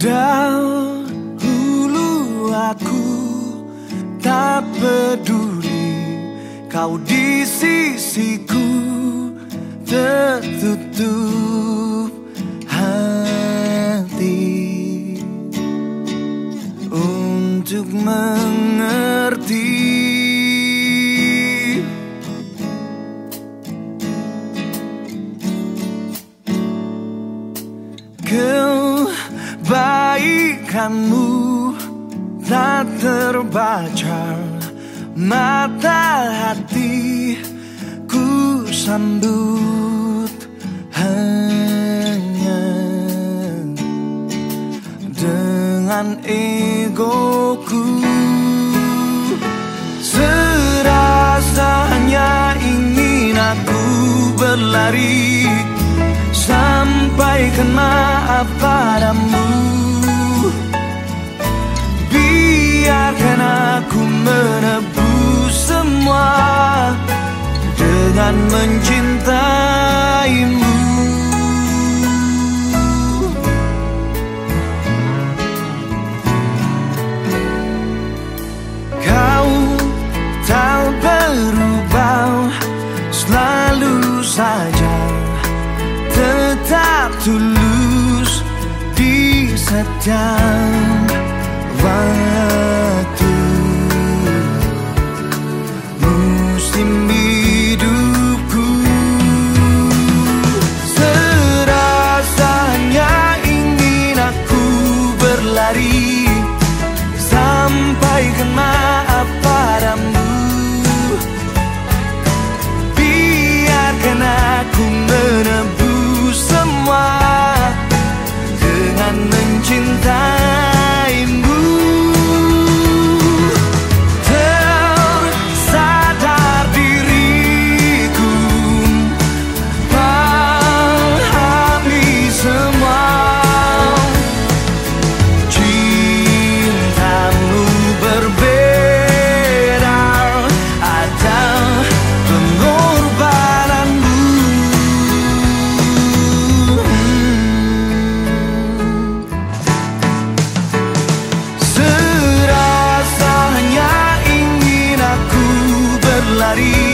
Dahulu aku tak peduli kau di sisiku tertutup hati. Untuk mengerti Kau Kebaikanmu tak terbaca Mata hati ku sambut hanya Dengan egoku. Serasanya ingin aku berlari Sampaikan maaf padamu Biarkan aku menebus semua Dengan mencintaimu. Kau tak berubah Selalu saja Tetap tulus di setiap 晚安。Maria.